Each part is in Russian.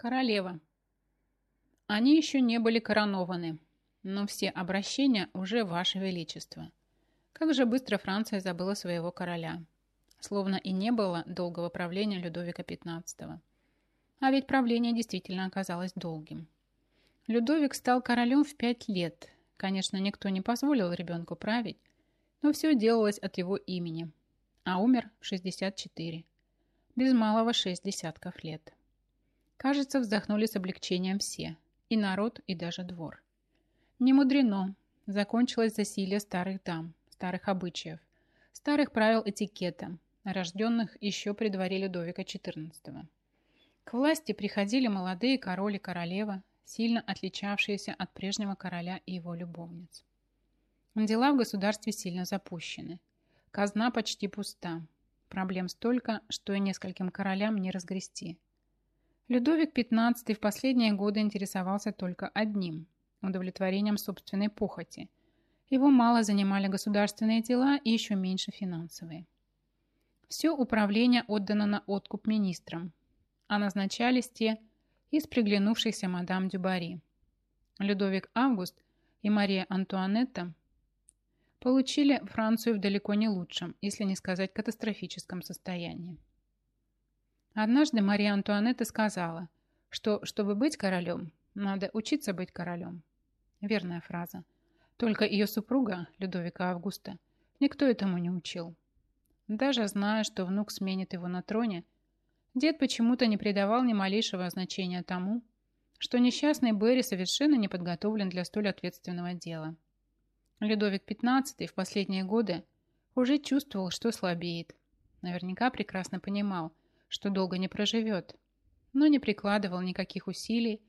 Королева. Они еще не были коронованы, но все обращения уже Ваше Величество. Как же быстро Франция забыла своего короля. Словно и не было долгого правления Людовика XV. А ведь правление действительно оказалось долгим. Людовик стал королем в пять лет. Конечно, никто не позволил ребенку править, но все делалось от его имени. А умер в 64. Без малого шесть десятков лет. Кажется, вздохнули с облегчением все. И народ, и даже двор. Не мудрено. Закончилось засилие старых дам, старых обычаев, старых правил этикета, рожденных еще при дворе Людовика XIV. К власти приходили молодые король и королева, сильно отличавшиеся от прежнего короля и его любовниц. Дела в государстве сильно запущены. Казна почти пуста. Проблем столько, что и нескольким королям не разгрести – Людовик XV в последние годы интересовался только одним – удовлетворением собственной похоти. Его мало занимали государственные дела и еще меньше финансовые. Все управление отдано на откуп министрам, а назначались те из приглянувшихся мадам Дюбари. Людовик Август и Мария Антуанетта получили Францию в далеко не лучшем, если не сказать катастрофическом состоянии. Однажды Мария Антуанетта сказала, что, чтобы быть королем, надо учиться быть королем. Верная фраза. Только ее супруга, Людовика Августа, никто этому не учил. Даже зная, что внук сменит его на троне, дед почему-то не придавал ни малейшего значения тому, что несчастный Берри совершенно не подготовлен для столь ответственного дела. Людовик XV в последние годы уже чувствовал, что слабеет. Наверняка прекрасно понимал, что долго не проживет, но не прикладывал никаких усилий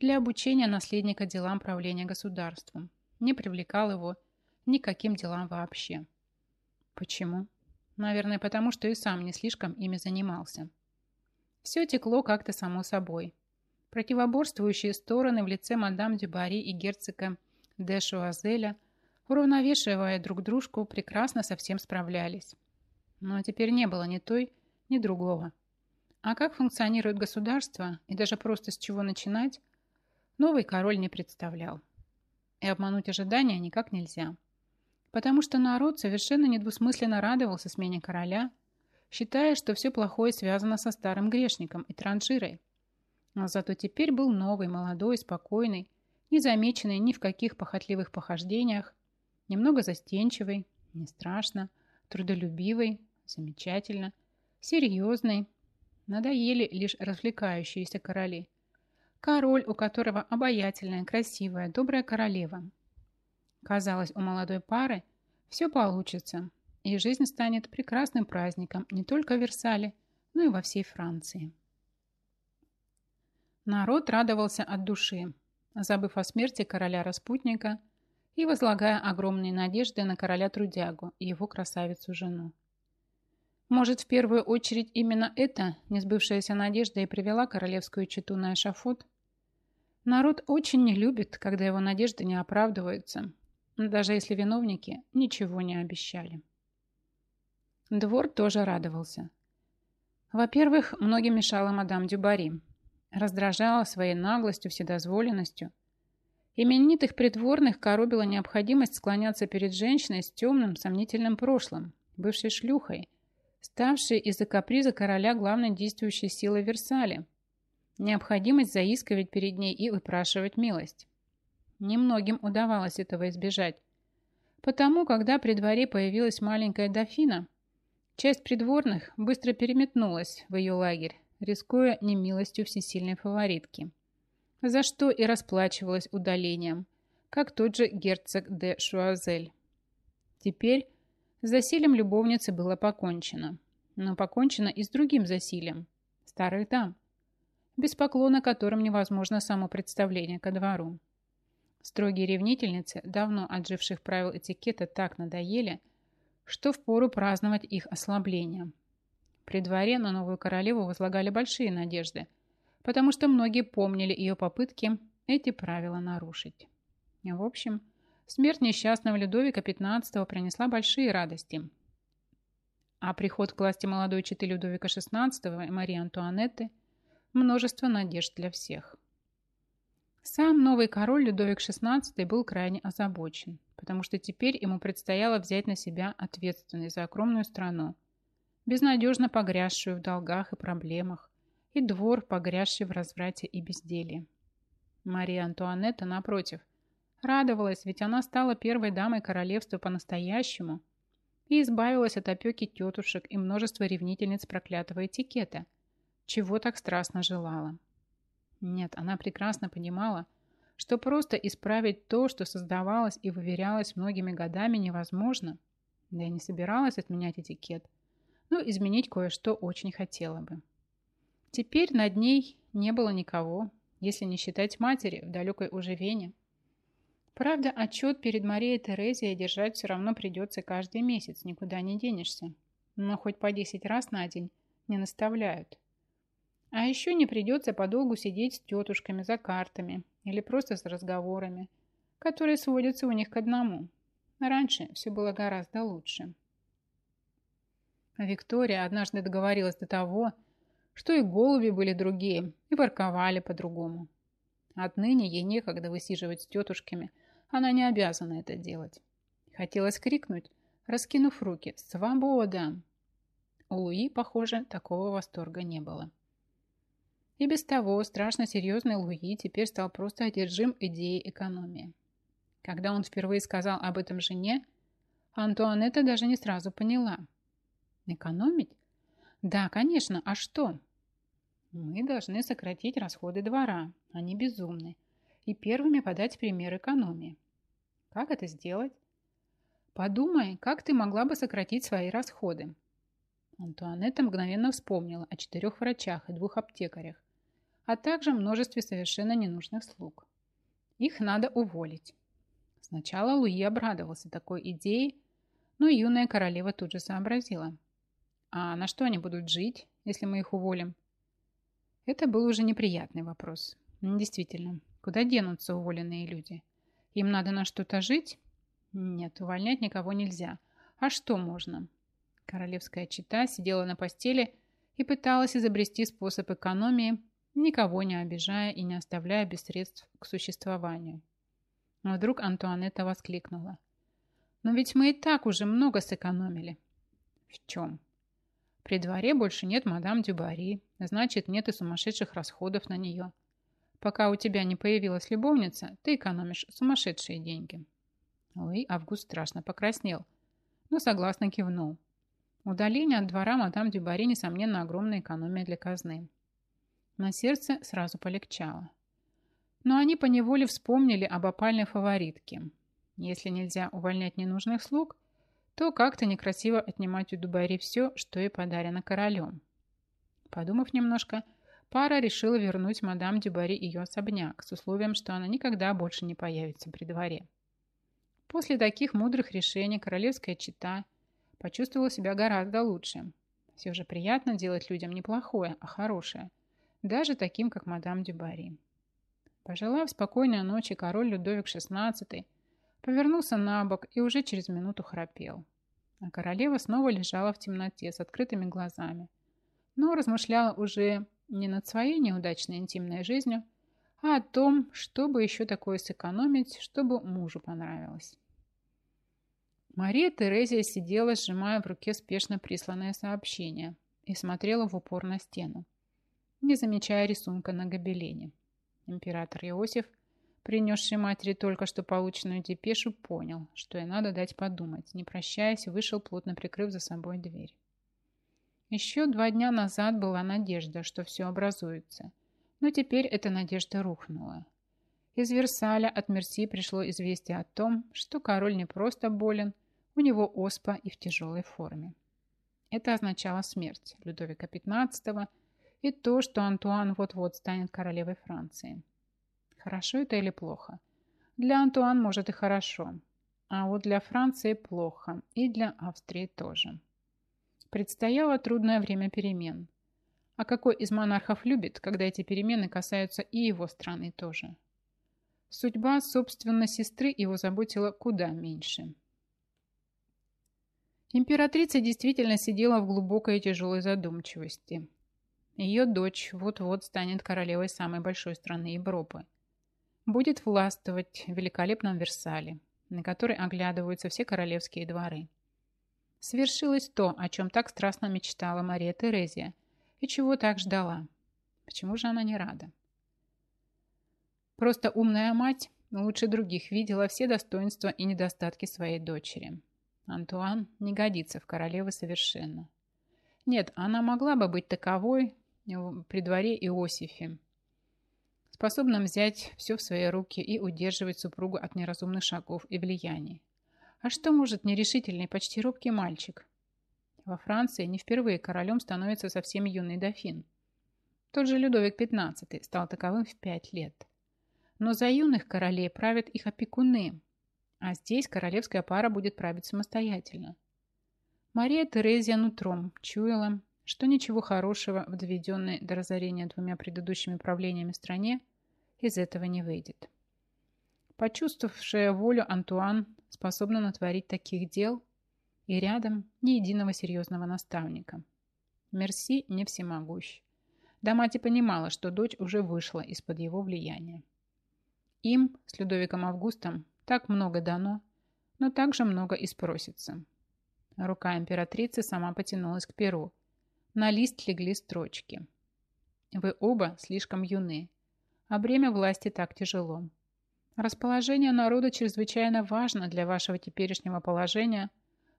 для обучения наследника делам правления государством, не привлекал его ни к каким делам вообще. Почему? Наверное, потому что и сам не слишком ими занимался. Все текло как-то само собой. Противоборствующие стороны в лице мадам Дюбари и герцога де Шуазеля, уравновешивая друг дружку, прекрасно со всем справлялись. Но теперь не было ни той, ни другого. А как функционирует государство и даже просто с чего начинать, новый король не представлял. И обмануть ожидания никак нельзя. Потому что народ совершенно недвусмысленно радовался смене короля, считая, что все плохое связано со старым грешником и транжирой. Но зато теперь был новый, молодой, спокойный, не замеченный ни в каких похотливых похождениях, немного застенчивый, не страшно, трудолюбивый, замечательно, серьезный, Надоели лишь развлекающиеся короли. Король, у которого обаятельная, красивая, добрая королева. Казалось, у молодой пары все получится, и жизнь станет прекрасным праздником не только в Версале, но и во всей Франции. Народ радовался от души, забыв о смерти короля-распутника и возлагая огромные надежды на короля-трудягу и его красавицу-жену. Может, в первую очередь именно эта несбывшаяся надежда и привела королевскую чету на эшафот? Народ очень не любит, когда его надежды не оправдываются, даже если виновники ничего не обещали. Двор тоже радовался. Во-первых, многим мешала мадам Дюбари. Раздражала своей наглостью, вседозволенностью. Именитых придворных коробила необходимость склоняться перед женщиной с темным, сомнительным прошлым, бывшей шлюхой – ставшей из-за каприза короля главной действующей силой Версале. Необходимость заискивать перед ней и выпрашивать милость. Немногим удавалось этого избежать. Потому, когда при дворе появилась маленькая дофина, часть придворных быстро переметнулась в ее лагерь, рискуя немилостью всесильной фаворитки, за что и расплачивалась удалением, как тот же герцог де Шуазель. Теперь с засилием любовницы было покончено. Но покончено и с другим засилием. Старых дам. Без поклона которым невозможно само представление ко двору. Строгие ревнительницы, давно отживших правил этикета, так надоели, что впору праздновать их ослабление. При дворе на новую королеву возлагали большие надежды, потому что многие помнили ее попытки эти правила нарушить. В общем, Смерть несчастного Людовика XV принесла большие радости. А приход к власти молодой четы Людовика XVI и Марии Антуанетты множество надежд для всех. Сам новый король Людовик XVI был крайне озабочен, потому что теперь ему предстояло взять на себя ответственность за огромную страну, безнадежно погрязшую в долгах и проблемах, и двор, погрязший в разврате и безделии. Мария Антуанетта, напротив, радовалась, ведь она стала первой дамой королевства по-настоящему и избавилась от опеки тетушек и множества ревнительниц проклятого этикета, чего так страстно желала. Нет, она прекрасно понимала, что просто исправить то, что создавалось и выверялось многими годами, невозможно, да и не собиралась отменять этикет, но изменить кое-что очень хотела бы. Теперь над ней не было никого, если не считать матери в далекой уже Вене. Правда, отчет перед Марией Терезией держать все равно придется каждый месяц, никуда не денешься. Но хоть по 10 раз на день не наставляют. А еще не придется подолгу сидеть с тетушками за картами или просто с разговорами, которые сводятся у них к одному. Раньше все было гораздо лучше. Виктория однажды договорилась до того, что и голуби были другие, и ворковали по-другому. Отныне ей некогда высиживать с тетушками, она не обязана это делать. Хотелось крикнуть, раскинув руки «Свобода!». У Луи, похоже, такого восторга не было. И без того страшно серьезный Луи теперь стал просто одержим идеей экономии. Когда он впервые сказал об этом жене, Антуанетта даже не сразу поняла. Экономить? Да, конечно, а что? Мы должны сократить расходы двора, они безумны, и первыми подать пример экономии. Как это сделать? Подумай, как ты могла бы сократить свои расходы. Антуанетта мгновенно вспомнила о четырех врачах и двух аптекарях, а также множестве совершенно ненужных слуг. Их надо уволить. Сначала Луи обрадовался такой идее, но юная королева тут же сообразила. А на что они будут жить, если мы их уволим? Это был уже неприятный вопрос. Действительно, куда денутся уволенные люди? Им надо на что-то жить? Нет, увольнять никого нельзя. А что можно? Королевская чита сидела на постели и пыталась изобрести способ экономии, никого не обижая и не оставляя без средств к существованию. Но вдруг Антуанетта воскликнула. «Но ведь мы и так уже много сэкономили». «В чем?» При дворе больше нет мадам Дюбари, значит, нет и сумасшедших расходов на нее. Пока у тебя не появилась любовница, ты экономишь сумасшедшие деньги. Луи Август страшно покраснел, но согласно кивнул. Удаление от двора мадам Дюбари, несомненно, огромная экономия для казны. На сердце сразу полегчало. Но они поневоле вспомнили об опальной фаворитке. Если нельзя увольнять ненужных слуг, то как-то некрасиво отнимать у Дубари все, что ей подарено королем. Подумав немножко, пара решила вернуть мадам Дюбари ее особняк с условием, что она никогда больше не появится при дворе. После таких мудрых решений королевская чита почувствовала себя гораздо лучше. Все же приятно делать людям не плохое, а хорошее, даже таким, как мадам Дюбари. Пожелав спокойной ночи, король Людовик XVI Повернулся на бок и уже через минуту храпел. А королева снова лежала в темноте с открытыми глазами, но размышляла уже не над своей неудачной интимной жизнью, а о том, чтобы еще такое сэкономить, чтобы мужу понравилось. Мария Терезия сидела, сжимая в руке спешно присланное сообщение и смотрела в упор на стену, не замечая рисунка на гобелене. Император Иосиф принесший матери только что полученную депешу, понял, что ей надо дать подумать. Не прощаясь, вышел, плотно прикрыв за собой дверь. Еще два дня назад была надежда, что все образуется. Но теперь эта надежда рухнула. Из Версаля от Мерси пришло известие о том, что король не просто болен, у него оспа и в тяжелой форме. Это означало смерть Людовика XV и то, что Антуан вот-вот станет королевой Франции. Хорошо это или плохо? Для Антуан, может, и хорошо. А вот для Франции плохо. И для Австрии тоже. Предстояло трудное время перемен. А какой из монархов любит, когда эти перемены касаются и его страны тоже? Судьба, собственно, сестры его заботила куда меньше. Императрица действительно сидела в глубокой и тяжелой задумчивости. Ее дочь вот-вот станет королевой самой большой страны Европы. Будет властвовать в великолепном Версале, на который оглядываются все королевские дворы. Свершилось то, о чем так страстно мечтала Мария Терезия и чего так ждала. Почему же она не рада? Просто умная мать лучше других видела все достоинства и недостатки своей дочери. Антуан не годится в королевы совершенно. Нет, она могла бы быть таковой при дворе Иосифе, способным взять все в свои руки и удерживать супругу от неразумных шагов и влияний. А что может нерешительный, почти робкий мальчик? Во Франции не впервые королем становится совсем юный дофин. Тот же Людовик XV стал таковым в пять лет. Но за юных королей правят их опекуны, а здесь королевская пара будет править самостоятельно. Мария Терезия нутром чуяла, что ничего хорошего в доведенной до разорения двумя предыдущими правлениями стране из этого не выйдет. Почувствовавшая волю Антуан способна натворить таких дел, и рядом ни единого серьезного наставника. Мерси не всемогущ. Да мать и понимала, что дочь уже вышла из-под его влияния. Им с Людовиком Августом так много дано, но также много и спросится. Рука императрицы сама потянулась к перу. На лист легли строчки. Вы оба слишком юны, а бремя власти так тяжело. Расположение народа чрезвычайно важно для вашего теперешнего положения,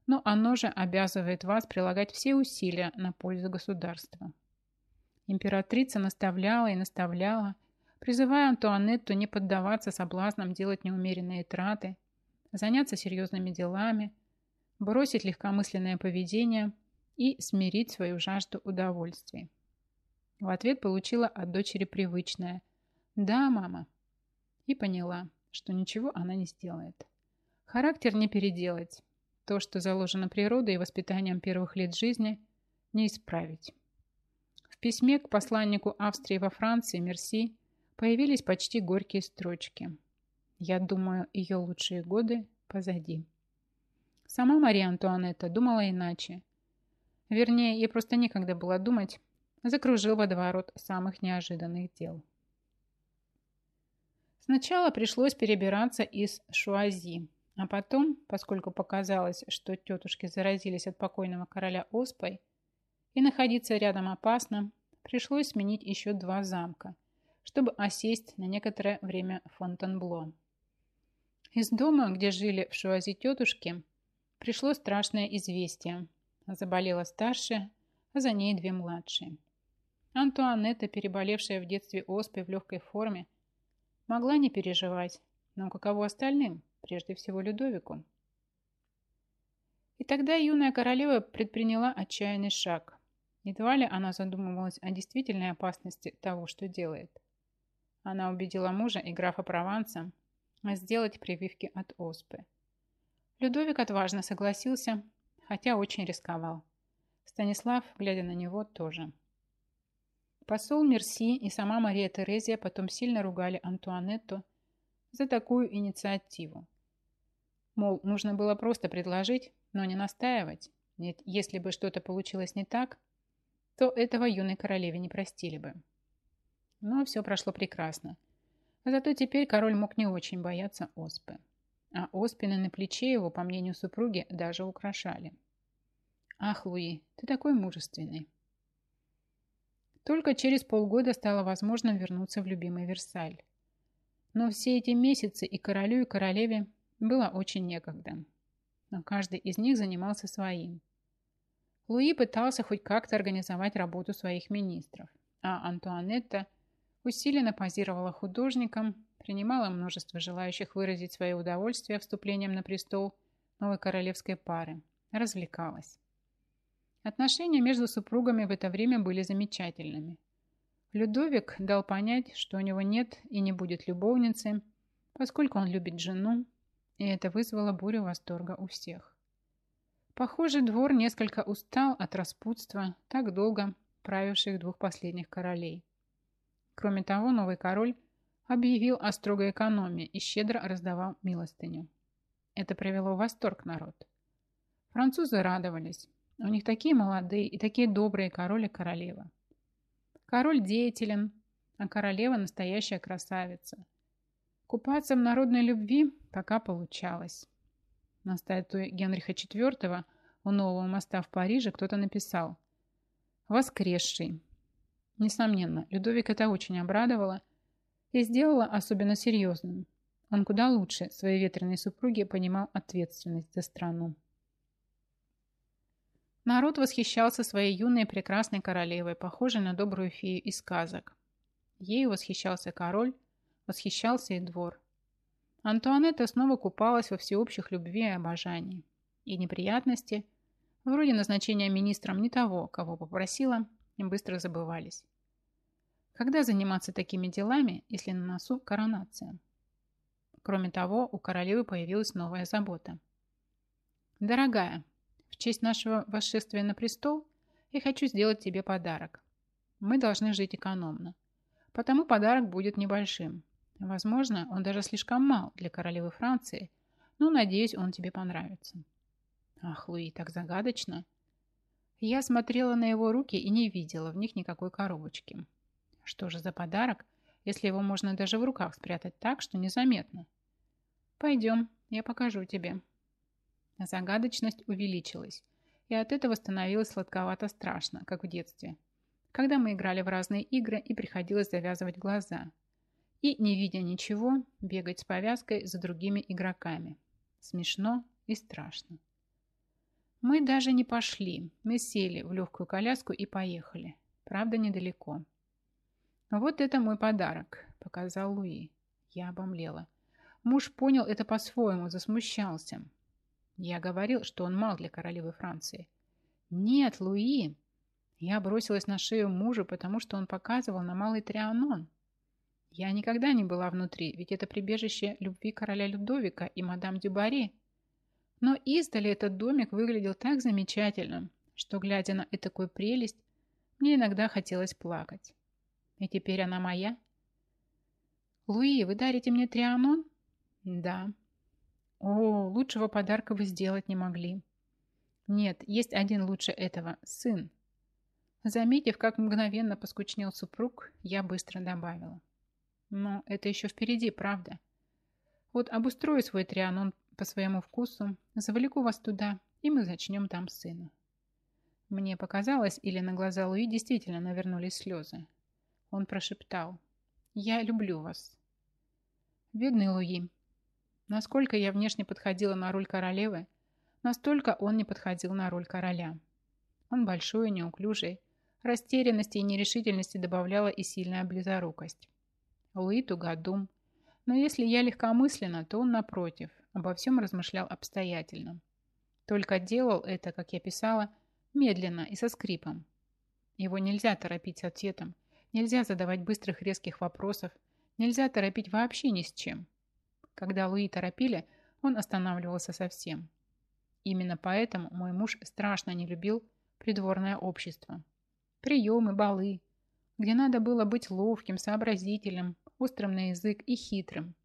но оно же обязывает вас прилагать все усилия на пользу государства. Императрица наставляла и наставляла, призывая Антуанетту не поддаваться соблазнам делать неумеренные траты, заняться серьезными делами, бросить легкомысленное поведение и смирить свою жажду удовольствий. В ответ получила от дочери привычное «Да, мама». И поняла, что ничего она не сделает. Характер не переделать. То, что заложено природой и воспитанием первых лет жизни, не исправить. В письме к посланнику Австрии во Франции Мерси появились почти горькие строчки. Я думаю, ее лучшие годы позади. Сама Мария Антуанетта думала иначе. Вернее, ей просто некогда было думать, закружил водоворот самых неожиданных дел. Сначала пришлось перебираться из Шуази, а потом, поскольку показалось, что тетушки заразились от покойного короля оспой, и находиться рядом опасно, пришлось сменить еще два замка, чтобы осесть на некоторое время в Фонтенбло. Из дома, где жили в Шуази тетушки, пришло страшное известие. Заболела старшая, а за ней две младшие. Антуанетта, переболевшая в детстве оспой в легкой форме, могла не переживать, но каково остальным, прежде всего Людовику? И тогда юная королева предприняла отчаянный шаг. Едва ли она задумывалась о действительной опасности того, что делает. Она убедила мужа и графа Прованса сделать прививки от оспы. Людовик отважно согласился, хотя очень рисковал. Станислав, глядя на него, тоже. Посол Мерси и сама Мария Терезия потом сильно ругали Антуанетту за такую инициативу. Мол, нужно было просто предложить, но не настаивать. Нет, если бы что-то получилось не так, то этого юной королеве не простили бы. Но все прошло прекрасно. Зато теперь король мог не очень бояться оспы а оспины на плече его, по мнению супруги, даже украшали. «Ах, Луи, ты такой мужественный!» Только через полгода стало возможным вернуться в любимый Версаль. Но все эти месяцы и королю, и королеве было очень некогда. Но каждый из них занимался своим. Луи пытался хоть как-то организовать работу своих министров, а Антуанетта усиленно позировала художникам, принимала множество желающих выразить свое удовольствие вступлением на престол новой королевской пары, развлекалась. Отношения между супругами в это время были замечательными. Людовик дал понять, что у него нет и не будет любовницы, поскольку он любит жену, и это вызвало бурю восторга у всех. Похоже, двор несколько устал от распутства, так долго правивших двух последних королей. Кроме того, новый король объявил о строгой экономии и щедро раздавал милостыню. Это привело в восторг народ. Французы радовались. У них такие молодые и такие добрые король и королева. Король деятелен, а королева настоящая красавица. Купаться в народной любви пока получалось. На статуе Генриха IV у нового моста в Париже кто-то написал «Воскресший». Несомненно, Людовик это очень обрадовало и сделало особенно серьезным. Он куда лучше своей ветреной супруги понимал ответственность за страну. Народ восхищался своей юной прекрасной королевой, похожей на добрую фею из сказок. Ею восхищался король, восхищался и двор. Антуанетта снова купалась во всеобщих любви и обожании. И неприятности, вроде назначения министром не того, кого попросила, быстро забывались. Когда заниматься такими делами, если на носу коронация? Кроме того, у королевы появилась новая забота. «Дорогая, в честь нашего восшествия на престол я хочу сделать тебе подарок. Мы должны жить экономно. Потому подарок будет небольшим. Возможно, он даже слишком мал для королевы Франции, но, надеюсь, он тебе понравится. Ах, Луи, так загадочно. Я смотрела на его руки и не видела в них никакой коробочки. Что же за подарок, если его можно даже в руках спрятать так, что незаметно? Пойдем, я покажу тебе. Загадочность увеличилась, и от этого становилось сладковато страшно, как в детстве, когда мы играли в разные игры и приходилось завязывать глаза. И, не видя ничего, бегать с повязкой за другими игроками. Смешно и страшно. Мы даже не пошли. Мы сели в легкую коляску и поехали. Правда, недалеко. «Вот это мой подарок», – показал Луи. Я обомлела. Муж понял это по-своему, засмущался. Я говорил, что он мал для королевы Франции. Нет, Луи. Я бросилась на шею мужу, потому что он показывал на малый Трианон. Я никогда не была внутри, ведь это прибежище любви короля Людовика и мадам Дюбари. Но издали этот домик выглядел так замечательно, что, глядя на такую прелесть, мне иногда хотелось плакать. И теперь она моя. «Луи, вы дарите мне Трианон?» «Да», о, лучшего подарка вы сделать не могли. Нет, есть один лучше этого – сын. Заметив, как мгновенно поскучнел супруг, я быстро добавила. Но это еще впереди, правда? Вот обустрою свой трианон по своему вкусу, завлеку вас туда, и мы зачнем там сына. Мне показалось, или на глаза Луи действительно навернулись слезы. Он прошептал. «Я люблю вас». Бедный Луи, Насколько я внешне подходила на роль королевы, настолько он не подходил на роль короля. Он большой и неуклюжий, растерянности и нерешительности добавляла и сильная близорукость. Луи тугодум, но если я легкомысленно, то он, напротив, обо всем размышлял обстоятельно. Только делал это, как я писала, медленно и со скрипом. Его нельзя торопить ответом, нельзя задавать быстрых резких вопросов, нельзя торопить вообще ни с чем. Когда Луи торопили, он останавливался совсем. Именно поэтому мой муж страшно не любил придворное общество. Приемы, балы, где надо было быть ловким, сообразительным, острым на язык и хитрым.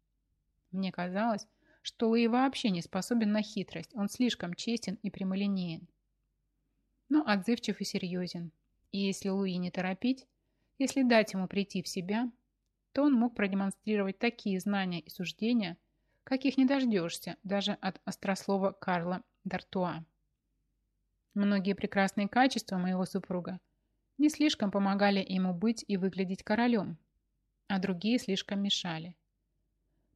Мне казалось, что Луи вообще не способен на хитрость, он слишком честен и прямолинеен. Но отзывчив и серьезен. И если Луи не торопить, если дать ему прийти в себя, то он мог продемонстрировать такие знания и суждения, каких не дождешься даже от острослова Карла Д'Артуа. Многие прекрасные качества моего супруга не слишком помогали ему быть и выглядеть королем, а другие слишком мешали.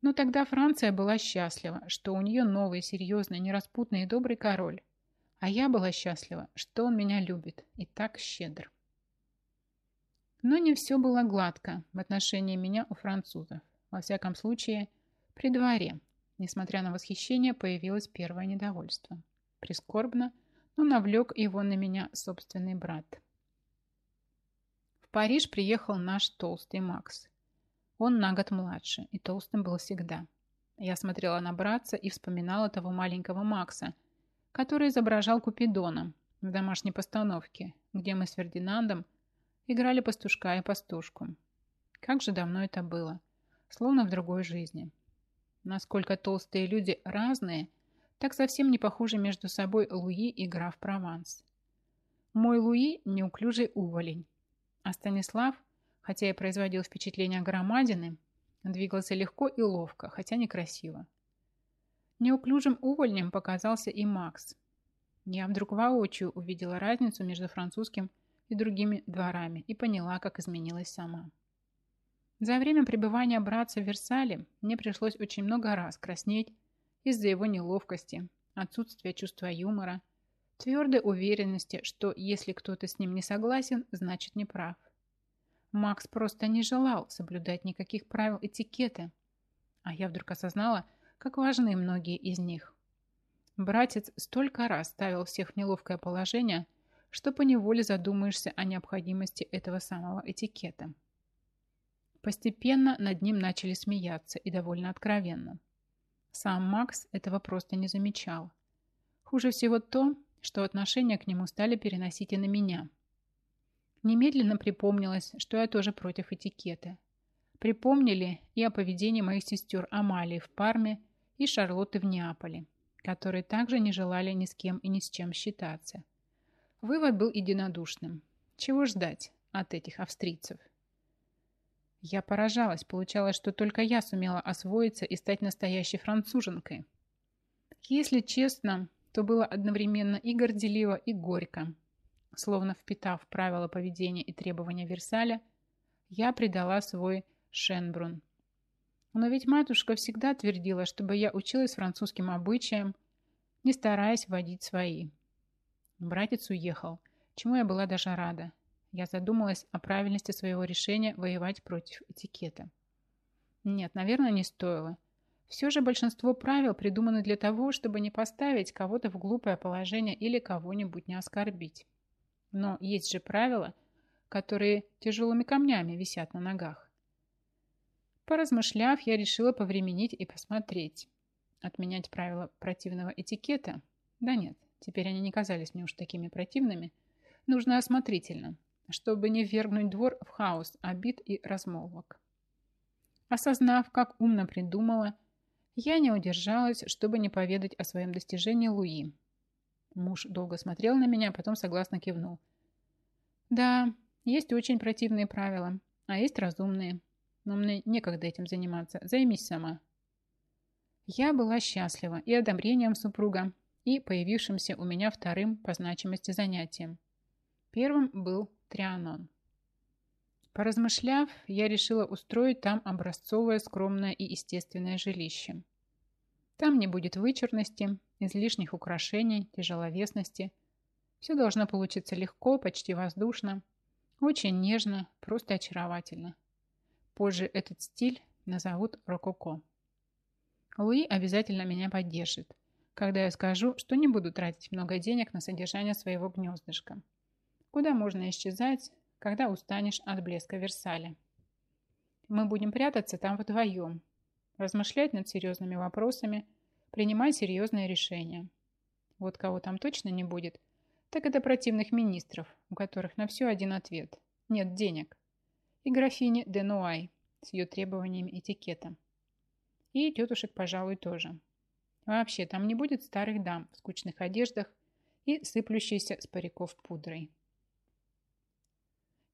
Но тогда Франция была счастлива, что у нее новый, серьезный, нераспутный и добрый король, а я была счастлива, что он меня любит и так щедр. Но не все было гладко в отношении меня у французов. Во всяком случае, при дворе, несмотря на восхищение, появилось первое недовольство. Прискорбно, но навлек его на меня собственный брат. В Париж приехал наш толстый Макс. Он на год младше, и толстым был всегда. Я смотрела на братца и вспоминала того маленького Макса, который изображал Купидона в домашней постановке, где мы с Фердинандом играли пастушка и пастушку. Как же давно это было, словно в другой жизни. Насколько толстые люди разные, так совсем не похожи между собой Луи и граф Прованс. Мой Луи – неуклюжий уволень, А Станислав, хотя и производил впечатление громадины, двигался легко и ловко, хотя некрасиво. Неуклюжим увольнем показался и Макс. Я вдруг воочию увидела разницу между французским и другими дворами и поняла, как изменилась сама. За время пребывания братца в Версале мне пришлось очень много раз краснеть из-за его неловкости, отсутствия чувства юмора, твердой уверенности, что если кто-то с ним не согласен, значит не прав. Макс просто не желал соблюдать никаких правил этикета, а я вдруг осознала, как важны многие из них. Братец столько раз ставил всех в неловкое положение, что поневоле задумаешься о необходимости этого самого этикета. Постепенно над ним начали смеяться и довольно откровенно. Сам Макс этого просто не замечал. Хуже всего то, что отношения к нему стали переносить и на меня. Немедленно припомнилось, что я тоже против этикета. Припомнили и о поведении моих сестер Амалии в Парме и Шарлотты в Неаполе, которые также не желали ни с кем и ни с чем считаться. Вывод был единодушным. Чего ждать от этих австрийцев? Я поражалась, получалось, что только я сумела освоиться и стать настоящей француженкой. Если честно, то было одновременно и горделиво, и горько. Словно впитав правила поведения и требования Версаля, я предала свой Шенбрун, но ведь матушка всегда твердила, чтобы я училась французским обычаям, не стараясь вводить свои. Братец уехал, чему я была даже рада. Я задумалась о правильности своего решения воевать против этикета. Нет, наверное, не стоило. Все же большинство правил придуманы для того, чтобы не поставить кого-то в глупое положение или кого-нибудь не оскорбить. Но есть же правила, которые тяжелыми камнями висят на ногах. Поразмышляв, я решила повременить и посмотреть. Отменять правила противного этикета? Да нет, теперь они не казались мне уж такими противными. Нужно осмотрительно, чтобы не ввергнуть двор в хаос обид и размолвок. Осознав, как умно придумала, я не удержалась, чтобы не поведать о своем достижении Луи. Муж долго смотрел на меня, потом согласно кивнул. Да, есть очень противные правила, а есть разумные но мне некогда этим заниматься. Займись сама». Я была счастлива и одобрением супруга, и появившимся у меня вторым по значимости занятием. Первым был трианон. Поразмышляв, я решила устроить там образцовое, скромное и естественное жилище. Там не будет вычурности, излишних украшений, тяжеловесности. Все должно получиться легко, почти воздушно, очень нежно, просто очаровательно. Позже этот стиль назовут рококо. Луи обязательно меня поддержит, когда я скажу, что не буду тратить много денег на содержание своего гнездышка. Куда можно исчезать, когда устанешь от блеска Версаля? Мы будем прятаться там вдвоем, размышлять над серьезными вопросами, принимать серьезные решения. Вот кого там точно не будет, так это противных министров, у которых на все один ответ – нет денег и графини Денуай с ее требованиями этикета. И тетушек, пожалуй, тоже. Вообще, там не будет старых дам в скучных одеждах и сыплющейся с париков пудрой.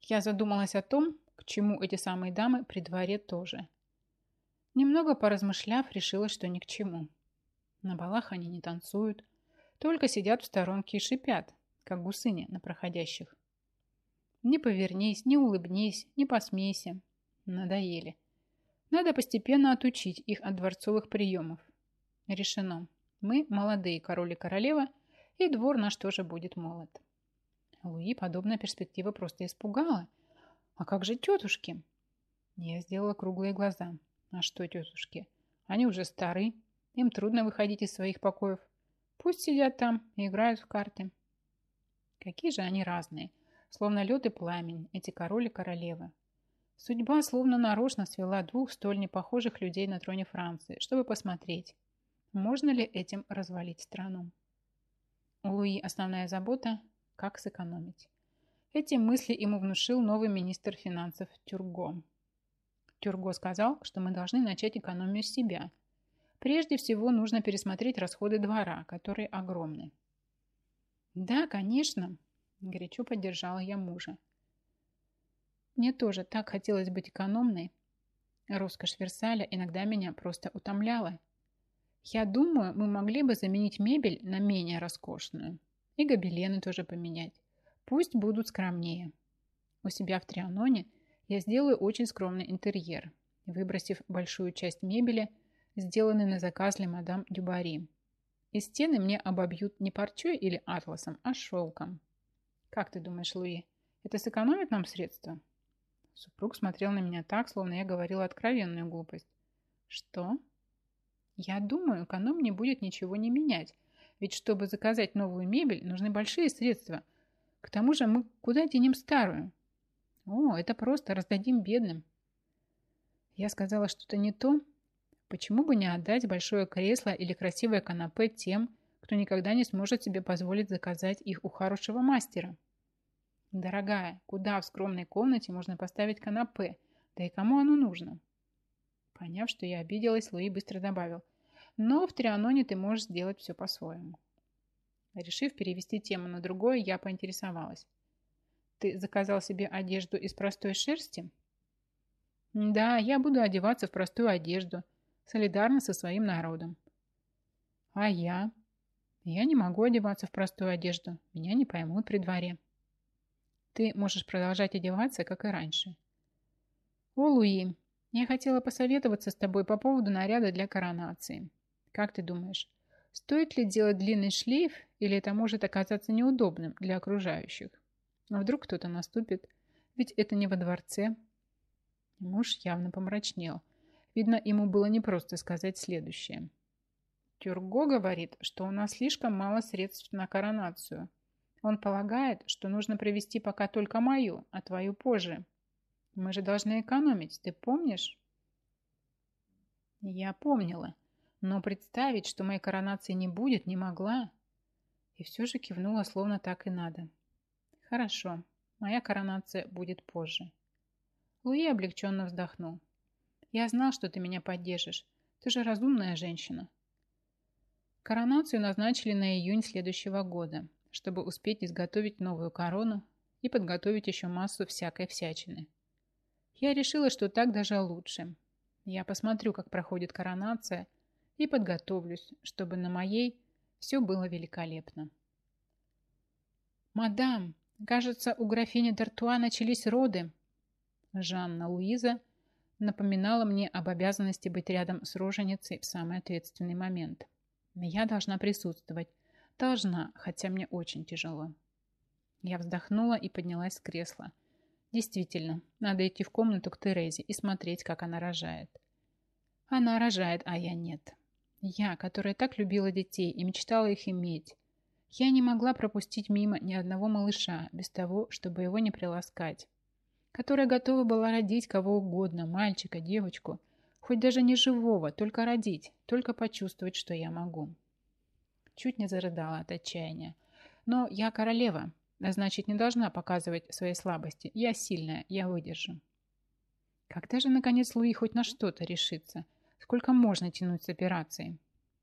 Я задумалась о том, к чему эти самые дамы при дворе тоже. Немного поразмышляв, решила, что ни к чему. На балах они не танцуют, только сидят в сторонке и шипят, как гусыни на проходящих. Не повернись, не улыбнись, не посмейся. Надоели. Надо постепенно отучить их от дворцовых приемов. Решено. Мы молодые король и королева, и двор наш тоже будет молод. Луи подобная перспектива просто испугала. А как же тетушки? Я сделала круглые глаза. А что тетушки? Они уже стары, им трудно выходить из своих покоев. Пусть сидят там и играют в карты. Какие же они разные – словно лед и пламень, эти король и королевы. Судьба словно нарочно свела двух столь непохожих людей на троне Франции, чтобы посмотреть, можно ли этим развалить страну. У Луи основная забота – как сэкономить. Эти мысли ему внушил новый министр финансов Тюрго. Тюрго сказал, что мы должны начать экономию с себя. Прежде всего нужно пересмотреть расходы двора, которые огромны. Да, конечно, Горячо поддержала я мужа. Мне тоже так хотелось быть экономной. Роскошь Версаля иногда меня просто утомляла. Я думаю, мы могли бы заменить мебель на менее роскошную. И гобелены тоже поменять. Пусть будут скромнее. У себя в Трианоне я сделаю очень скромный интерьер, выбросив большую часть мебели, сделанной на заказ для мадам Дюбари. И стены мне обобьют не парчой или атласом, а шелком. Как ты думаешь, Луи, это сэкономит нам средства? Супруг смотрел на меня так, словно я говорила откровенную глупость. Что? Я думаю, эконом не будет ничего не менять. Ведь чтобы заказать новую мебель, нужны большие средства. К тому же мы куда денем старую? О, это просто раздадим бедным. Я сказала что-то не то. Почему бы не отдать большое кресло или красивое канапе тем, кто никогда не сможет себе позволить заказать их у хорошего мастера? Дорогая, куда в скромной комнате можно поставить канапе? Да и кому оно нужно? Поняв, что я обиделась, Луи быстро добавил. Но в Трианоне ты можешь сделать все по-своему. Решив перевести тему на другое, я поинтересовалась. Ты заказал себе одежду из простой шерсти? Да, я буду одеваться в простую одежду, солидарно со своим народом. А я? Я не могу одеваться в простую одежду. Меня не поймут при дворе. Ты можешь продолжать одеваться, как и раньше. О, Луи, я хотела посоветоваться с тобой по поводу наряда для коронации. Как ты думаешь, стоит ли делать длинный шлейф, или это может оказаться неудобным для окружающих? А вдруг кто-то наступит? Ведь это не во дворце. Муж явно помрачнел. Видно, ему было непросто сказать следующее. Тюрго говорит, что у нас слишком мало средств на коронацию – он полагает, что нужно провести пока только мою, а твою позже. Мы же должны экономить, ты помнишь? Я помнила, но представить, что моей коронации не будет, не могла. И все же кивнула, словно так и надо. Хорошо, моя коронация будет позже. Луи облегченно вздохнул. Я знал, что ты меня поддержишь. Ты же разумная женщина. Коронацию назначили на июнь следующего года чтобы успеть изготовить новую корону и подготовить еще массу всякой всячины. Я решила, что так даже лучше. Я посмотрю, как проходит коронация, и подготовлюсь, чтобы на моей все было великолепно. «Мадам, кажется, у графини Д'Артуа начались роды». Жанна Луиза напоминала мне об обязанности быть рядом с роженицей в самый ответственный момент. Я должна присутствовать, Должна, хотя мне очень тяжело. Я вздохнула и поднялась с кресла. Действительно, надо идти в комнату к Терезе и смотреть, как она рожает. Она рожает, а я нет. Я, которая так любила детей и мечтала их иметь. Я не могла пропустить мимо ни одного малыша без того, чтобы его не приласкать. Которая готова была родить кого угодно, мальчика, девочку, хоть даже не живого, только родить, только почувствовать, что я могу. Чуть не зарыдала от отчаяния. Но я королева, а значит, не должна показывать свои слабости. Я сильная, я выдержу. Когда же, наконец, Луи хоть на что-то решится? Сколько можно тянуть с операцией?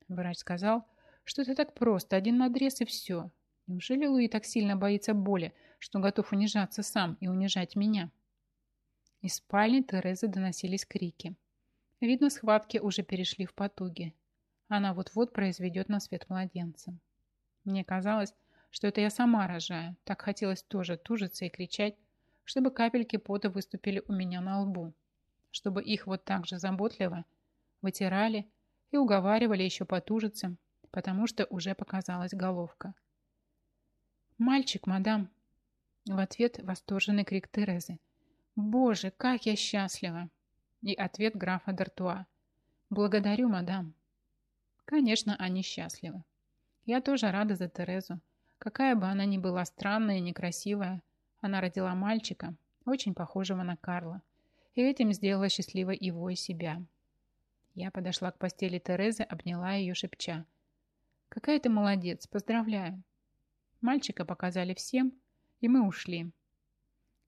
Врач сказал, что это так просто, один надрез и все. Неужели Луи так сильно боится боли, что готов унижаться сам и унижать меня? Из спальни Терезы доносились крики. Видно, схватки уже перешли в потуги. Она вот-вот произведет на свет младенца. Мне казалось, что это я сама рожаю. Так хотелось тоже тужиться и кричать, чтобы капельки пота выступили у меня на лбу, чтобы их вот так же заботливо вытирали и уговаривали еще потужиться, потому что уже показалась головка. «Мальчик, мадам!» В ответ восторженный крик Терезы. «Боже, как я счастлива!» И ответ графа Д'Артуа. «Благодарю, мадам!» Конечно, они счастливы. Я тоже рада за Терезу. Какая бы она ни была странная и некрасивая, она родила мальчика, очень похожего на Карла, и этим сделала счастливой его и себя. Я подошла к постели Терезы, обняла ее, шепча. «Какая ты молодец, поздравляю!» Мальчика показали всем, и мы ушли.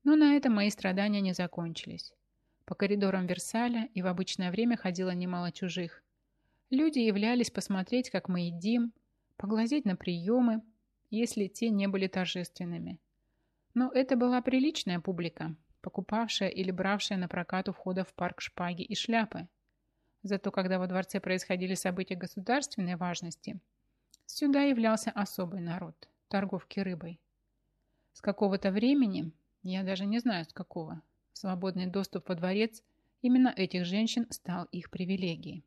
Но на этом мои страдания не закончились. По коридорам Версаля и в обычное время ходило немало чужих, Люди являлись посмотреть, как мы едим, поглазеть на приемы, если те не были торжественными. Но это была приличная публика, покупавшая или бравшая на прокат у входа в парк шпаги и шляпы. Зато когда во дворце происходили события государственной важности, сюда являлся особый народ – торговки рыбой. С какого-то времени, я даже не знаю с какого, свободный доступ во дворец именно этих женщин стал их привилегией.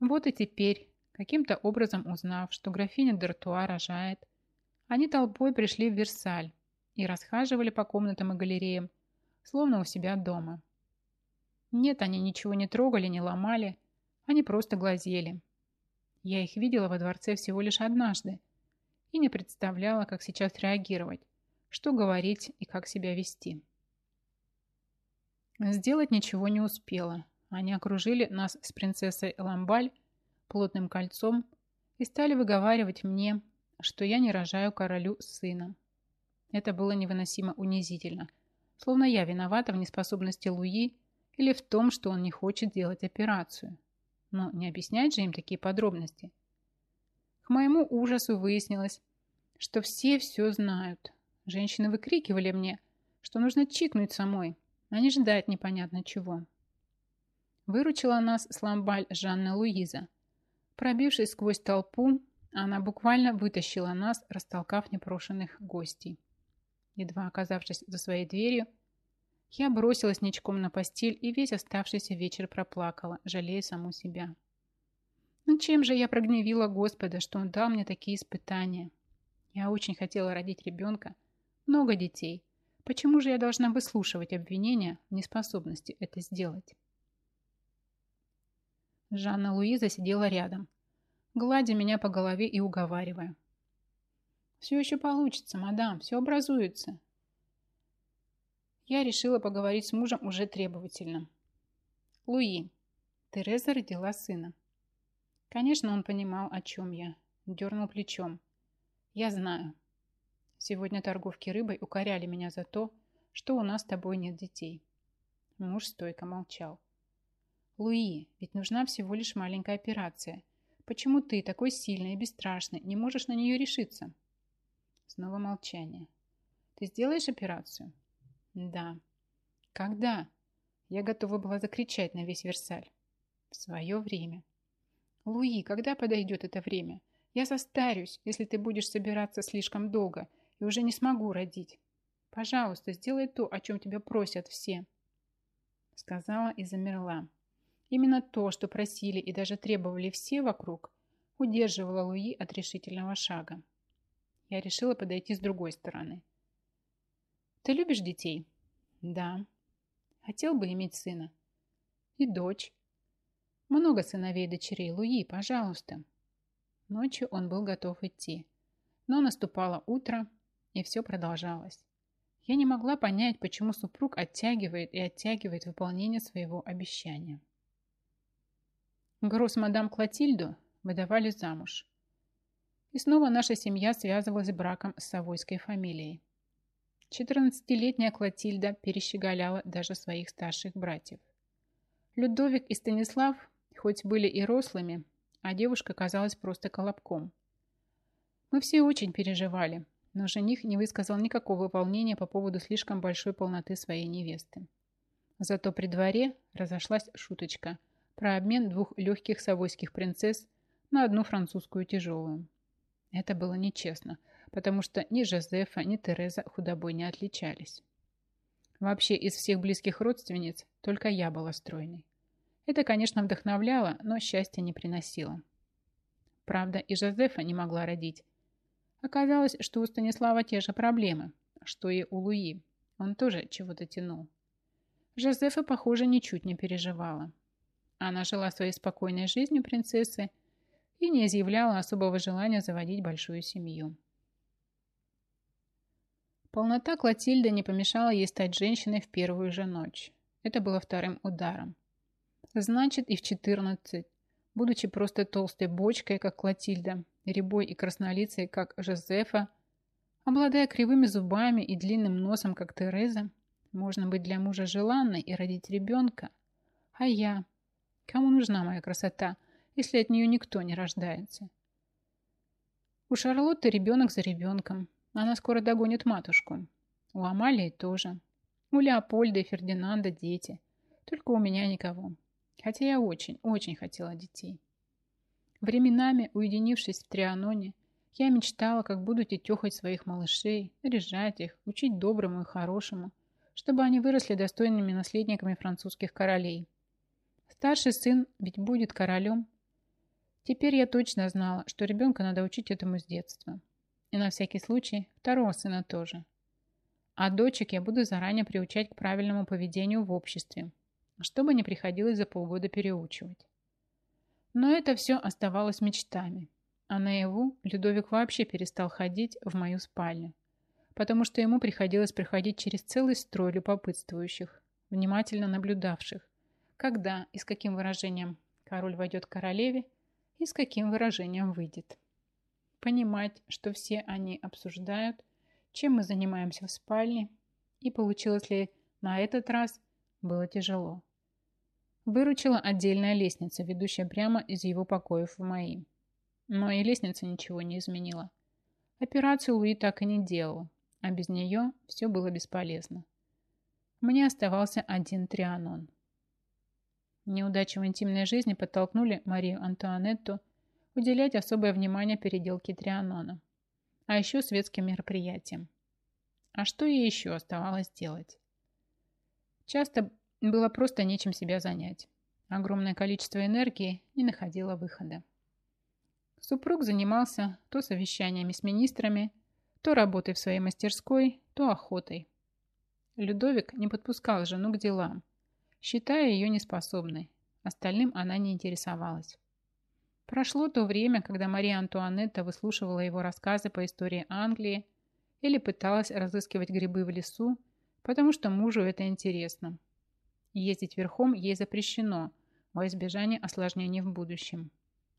Вот и теперь, каким-то образом узнав, что графиня Д'Артуа рожает, они толпой пришли в Версаль и расхаживали по комнатам и галереям, словно у себя дома. Нет, они ничего не трогали, не ломали, они просто глазели. Я их видела во дворце всего лишь однажды и не представляла, как сейчас реагировать, что говорить и как себя вести. Сделать ничего не успела. Они окружили нас с принцессой Ламбаль плотным кольцом и стали выговаривать мне, что я не рожаю королю сына. Это было невыносимо унизительно, словно я виновата в неспособности Луи или в том, что он не хочет делать операцию. Но не объяснять же им такие подробности. К моему ужасу выяснилось, что все все знают. Женщины выкрикивали мне, что нужно чикнуть самой, а не ждать непонятно чего. Выручила нас сламбаль Жанна Луиза. Пробившись сквозь толпу, она буквально вытащила нас, растолкав непрошенных гостей. Едва оказавшись за своей дверью, я бросилась ничком на постель и весь оставшийся вечер проплакала, жалея саму себя. Ну чем же я прогневила Господа, что Он дал мне такие испытания? Я очень хотела родить ребенка, много детей. Почему же я должна выслушивать обвинения в неспособности это сделать? Жанна Луиза сидела рядом, гладя меня по голове и уговаривая. «Все еще получится, мадам, все образуется». Я решила поговорить с мужем уже требовательно. «Луи, Тереза родила сына». Конечно, он понимал, о чем я. Дернул плечом. «Я знаю. Сегодня торговки рыбой укоряли меня за то, что у нас с тобой нет детей». Муж стойко молчал. «Луи, ведь нужна всего лишь маленькая операция – Почему ты, такой сильный и бесстрашный, не можешь на нее решиться? Снова молчание. Ты сделаешь операцию? Да. Когда? Я готова была закричать на весь Версаль. В свое время. Луи, когда подойдет это время? Я состарюсь, если ты будешь собираться слишком долго и уже не смогу родить. Пожалуйста, сделай то, о чем тебя просят все. Сказала и замерла. Именно то, что просили и даже требовали все вокруг, удерживало Луи от решительного шага. Я решила подойти с другой стороны. «Ты любишь детей?» «Да». «Хотел бы иметь сына?» «И дочь?» «Много сыновей и дочерей. Луи, пожалуйста». Ночью он был готов идти. Но наступало утро, и все продолжалось. Я не могла понять, почему супруг оттягивает и оттягивает выполнение своего обещания. Гросс мадам Клотильду выдавали замуж. И снова наша семья связывалась браком с Савойской фамилией. 14-летняя Клотильда перещеголяла даже своих старших братьев. Людовик и Станислав хоть были и рослыми, а девушка казалась просто колобком. Мы все очень переживали, но жених не высказал никакого волнения по поводу слишком большой полноты своей невесты. Зато при дворе разошлась шуточка – про обмен двух легких савойских принцесс на одну французскую тяжелую. Это было нечестно, потому что ни Жозефа, ни Тереза худобой не отличались. Вообще из всех близких родственниц только я была стройной. Это, конечно, вдохновляло, но счастья не приносило. Правда, и Жозефа не могла родить. Оказалось, что у Станислава те же проблемы, что и у Луи. Он тоже чего-то тянул. Жозефа, похоже, ничуть не переживала. Она жила своей спокойной жизнью принцессы и не изъявляла особого желания заводить большую семью. Полнота Клотильды не помешала ей стать женщиной в первую же ночь. Это было вторым ударом. Значит, и в 14, будучи просто толстой бочкой, как Клотильда, рябой и краснолицей, как Жозефа, обладая кривыми зубами и длинным носом, как Тереза, можно быть для мужа желанной и родить ребенка. А я, Кому нужна моя красота, если от нее никто не рождается? У Шарлотты ребенок за ребенком. Она скоро догонит матушку. У Амалии тоже. У Леопольда и Фердинанда дети. Только у меня никого. Хотя я очень, очень хотела детей. Временами, уединившись в Трианоне, я мечтала, как буду тетехать своих малышей, наряжать их, учить доброму и хорошему, чтобы они выросли достойными наследниками французских королей. Старший сын ведь будет королем. Теперь я точно знала, что ребенка надо учить этому с детства. И на всякий случай второго сына тоже. А дочек я буду заранее приучать к правильному поведению в обществе, чтобы не приходилось за полгода переучивать. Но это все оставалось мечтами. А наяву Людовик вообще перестал ходить в мою спальню, потому что ему приходилось приходить через целый строй любопытствующих, внимательно наблюдавших, когда и с каким выражением король войдет к королеве и с каким выражением выйдет. Понимать, что все они обсуждают, чем мы занимаемся в спальне, и получилось ли на этот раз, было тяжело. Выручила отдельная лестница, ведущая прямо из его покоев в мои. Но и лестница ничего не изменила. Операцию Луи так и не делал, а без нее все было бесполезно. Мне оставался один трианон. Неудачи в интимной жизни подтолкнули Марию Антуанетту уделять особое внимание переделке трианона, а еще светским мероприятиям. А что ей еще оставалось делать? Часто было просто нечем себя занять. Огромное количество энергии не находило выхода. Супруг занимался то совещаниями с министрами, то работой в своей мастерской, то охотой. Людовик не подпускал жену к делам, считая ее неспособной. Остальным она не интересовалась. Прошло то время, когда Мария Антуанетта выслушивала его рассказы по истории Англии или пыталась разыскивать грибы в лесу, потому что мужу это интересно. Ездить верхом ей запрещено во избежание осложнений в будущем.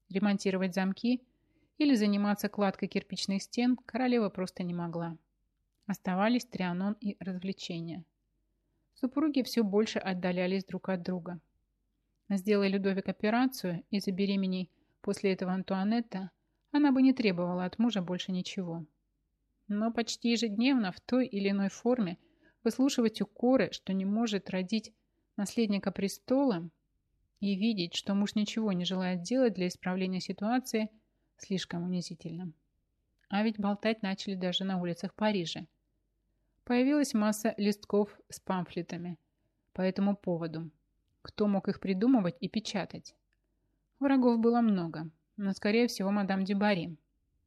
Ремонтировать замки или заниматься кладкой кирпичных стен королева просто не могла. Оставались трианон и развлечения. Супруги все больше отдалялись друг от друга. Сделай Людовик операцию и забеременей после этого Антуанетта, она бы не требовала от мужа больше ничего. Но почти ежедневно в той или иной форме выслушивать укоры, что не может родить наследника престола, и видеть, что муж ничего не желает делать для исправления ситуации, слишком унизительно. А ведь болтать начали даже на улицах Парижа. Появилась масса листков с памфлетами по этому поводу. Кто мог их придумывать и печатать? Врагов было много, но, скорее всего, мадам Дюбари,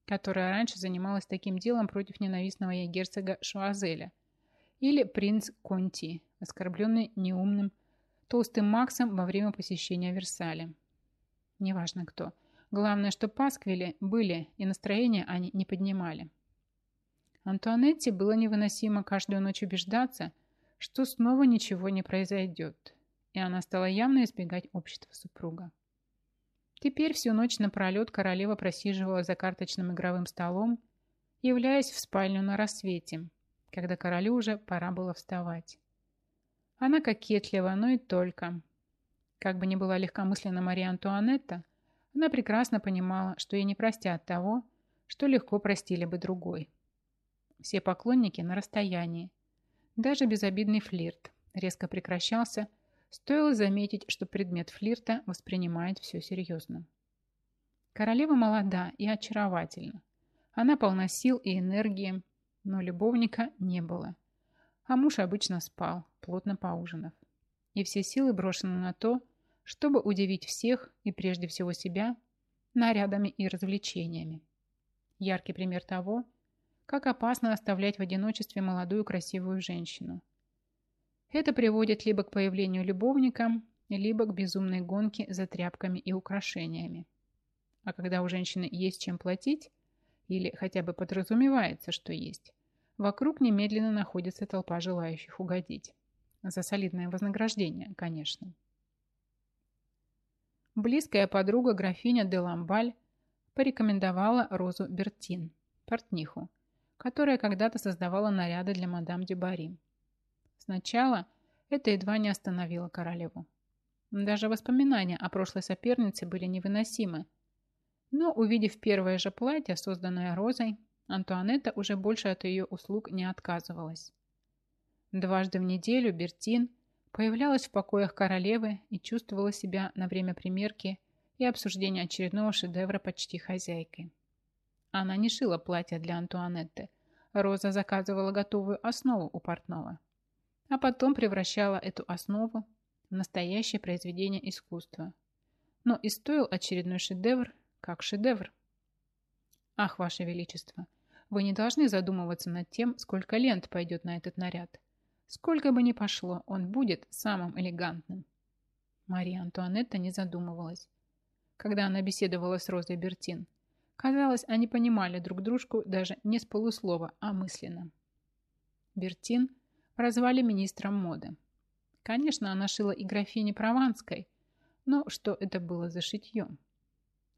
которая раньше занималась таким делом против ненавистного ей герцога Шуазеля, или принц Конти, оскорбленный неумным толстым Максом во время посещения Версаля. Неважно кто. Главное, что пасквили были, и настроение они не поднимали. Антуанетте было невыносимо каждую ночь убеждаться, что снова ничего не произойдет, и она стала явно избегать общества супруга. Теперь всю ночь напролет королева просиживала за карточным игровым столом, являясь в спальню на рассвете, когда королю уже пора было вставать. Она кокетлива, но и только. Как бы ни была легкомысленна Мария Антуанетта, она прекрасно понимала, что ей не простят того, что легко простили бы другой. Все поклонники на расстоянии. Даже безобидный флирт резко прекращался, стоило заметить, что предмет флирта воспринимает все серьезно. Королева молода и очаровательна. Она полна сил и энергии, но любовника не было – а муж обычно спал, плотно поужинав. И все силы брошены на то, чтобы удивить всех и прежде всего себя нарядами и развлечениями. Яркий пример того, как опасно оставлять в одиночестве молодую красивую женщину. Это приводит либо к появлению любовника, либо к безумной гонке за тряпками и украшениями. А когда у женщины есть чем платить, или хотя бы подразумевается, что есть, Вокруг немедленно находится толпа желающих угодить. За солидное вознаграждение, конечно. Близкая подруга графиня де Ламбаль порекомендовала Розу Бертин, портниху, которая когда-то создавала наряды для мадам Дюбари. Сначала это едва не остановило королеву. Даже воспоминания о прошлой сопернице были невыносимы. Но, увидев первое же платье, созданное Розой, Антуанетта уже больше от ее услуг не отказывалась. Дважды в неделю Бертин появлялась в покоях королевы и чувствовала себя на время примерки и обсуждения очередного шедевра почти хозяйкой. Она не шила платья для Антуанетты. Роза заказывала готовую основу у портного. А потом превращала эту основу в настоящее произведение искусства. Но и стоил очередной шедевр, как шедевр. Ах, Ваше Величество, вы не должны задумываться над тем, сколько лент пойдет на этот наряд. Сколько бы ни пошло, он будет самым элегантным. Мария Антуанетта не задумывалась. Когда она беседовала с Розой Бертин, казалось, они понимали друг дружку даже не с полуслова, а мысленно. Бертин прозвали министром моды. Конечно, она шила и графине Прованской, но что это было за шитье?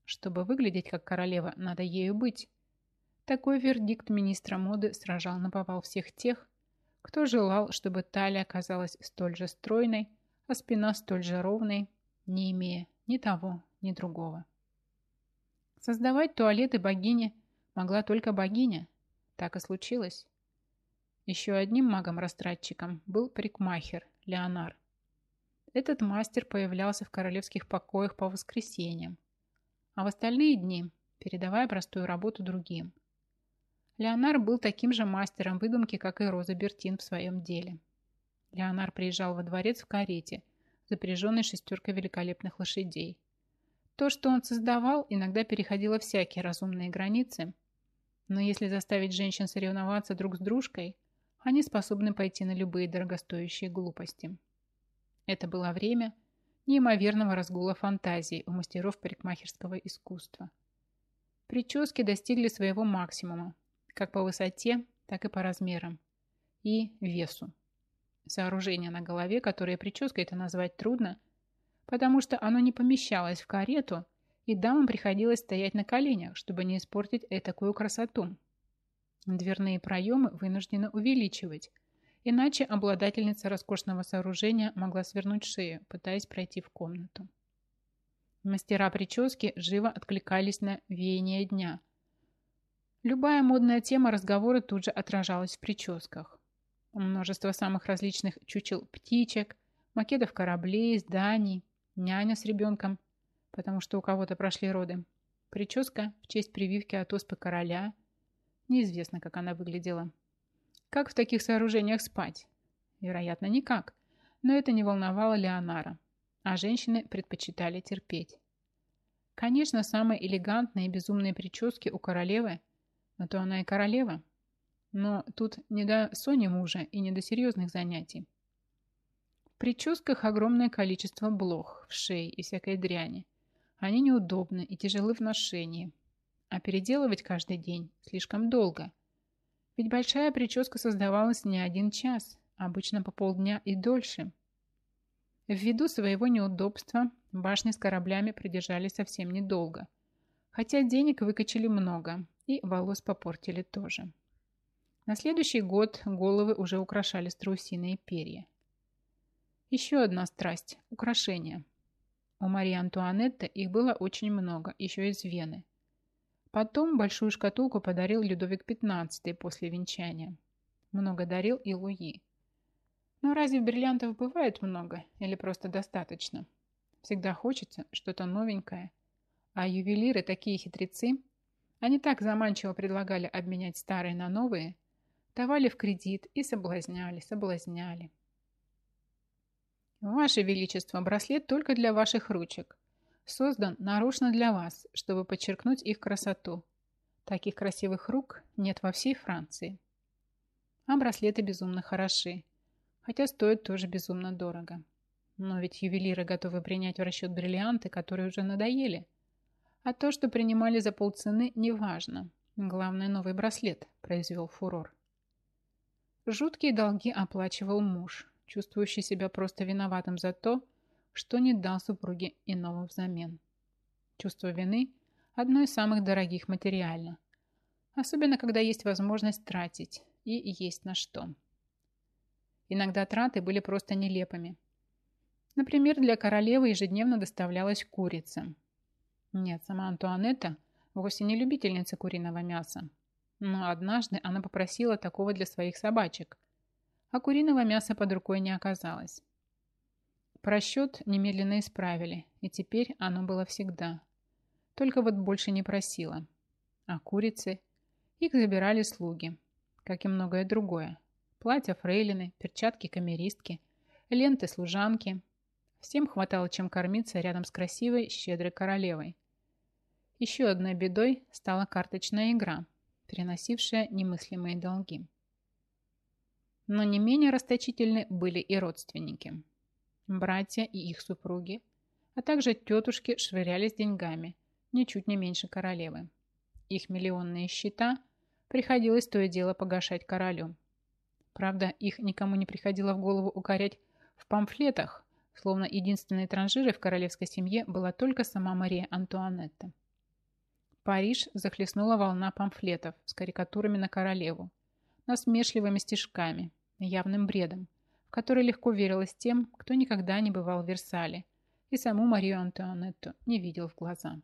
Чтобы выглядеть как королева, надо ею быть. Такой вердикт министра моды сражал на повал всех тех, кто желал, чтобы талия оказалась столь же стройной, а спина столь же ровной, не имея ни того, ни другого. Создавать туалеты богини могла только богиня. Так и случилось. Еще одним магом-растратчиком был парикмахер Леонар. Этот мастер появлялся в королевских покоях по воскресеньям, а в остальные дни передавая простую работу другим. Леонар был таким же мастером выдумки, как и Роза Бертин в своем деле. Леонар приезжал во дворец в карете, запряженной шестеркой великолепных лошадей. То, что он создавал, иногда переходило всякие разумные границы, но если заставить женщин соревноваться друг с дружкой, они способны пойти на любые дорогостоящие глупости. Это было время неимоверного разгула фантазии у мастеров парикмахерского искусства. Прически достигли своего максимума, как по высоте, так и по размерам и весу. Сооружение на голове, которое прической это назвать трудно, потому что оно не помещалось в карету, и дамам приходилось стоять на коленях, чтобы не испортить этакую красоту. Дверные проемы вынуждены увеличивать, иначе обладательница роскошного сооружения могла свернуть шею, пытаясь пройти в комнату. Мастера прически живо откликались на веяние дня – Любая модная тема разговора тут же отражалась в прическах. Множество самых различных чучел птичек, макетов кораблей, зданий, няня с ребенком, потому что у кого-то прошли роды. Прическа в честь прививки от оспы короля. Неизвестно, как она выглядела. Как в таких сооружениях спать? Вероятно, никак. Но это не волновало Леонара, а женщины предпочитали терпеть. Конечно, самые элегантные и безумные прически у королевы – а то она и королева. Но тут не до Сони мужа и не до серьезных занятий. В прическах огромное количество блох, вшей и всякой дряни. Они неудобны и тяжелы в ношении. А переделывать каждый день слишком долго. Ведь большая прическа создавалась не один час, обычно по полдня и дольше. Ввиду своего неудобства башни с кораблями продержались совсем недолго. Хотя денег выкачали много, и волос попортили тоже. На следующий год головы уже украшали страусиные перья. Еще одна страсть – украшения. У Марии Антуанетты их было очень много, еще из Вены. Потом большую шкатулку подарил Людовик XV после венчания. Много дарил и Луи. Но разве бриллиантов бывает много или просто достаточно? Всегда хочется что-то новенькое. А ювелиры такие хитрецы – они так заманчиво предлагали обменять старые на новые, давали в кредит и соблазняли, соблазняли. Ваше Величество, браслет только для ваших ручек. Создан нарочно для вас, чтобы подчеркнуть их красоту. Таких красивых рук нет во всей Франции. А браслеты безумно хороши, хотя стоят тоже безумно дорого. Но ведь ювелиры готовы принять в расчет бриллианты, которые уже надоели – а то, что принимали за полцены, неважно. Главное, новый браслет произвел фурор. Жуткие долги оплачивал муж, чувствующий себя просто виноватым за то, что не дал супруге иного взамен. Чувство вины – одно из самых дорогих материально, особенно когда есть возможность тратить и есть на что. Иногда траты были просто нелепыми. Например, для королевы ежедневно доставлялась курица – нет, сама Антуанетта вовсе не любительница куриного мяса. Но однажды она попросила такого для своих собачек. а куриного мяса под рукой не оказалось. Просчет немедленно исправили, и теперь оно было всегда. Только вот больше не просило. А курицы? Их забирали слуги, как и многое другое. Платья фрейлины, перчатки камеристки, ленты служанки. Всем хватало чем кормиться рядом с красивой, щедрой королевой. Еще одной бедой стала карточная игра, переносившая немыслимые долги. Но не менее расточительны были и родственники братья и их супруги, а также тетушки швырялись деньгами, ничуть не меньше королевы. Их миллионные счета приходилось то и дело погашать королю. Правда, их никому не приходило в голову укорять в памфлетах, словно единственной транжирой в королевской семье была только сама Мария Антуанетта. Париж захлестнула волна памфлетов с карикатурами на королеву, насмешливыми стишками, явным бредом, в который легко верилось тем, кто никогда не бывал в Версале и саму Марию Антуанетту не видел в глаза.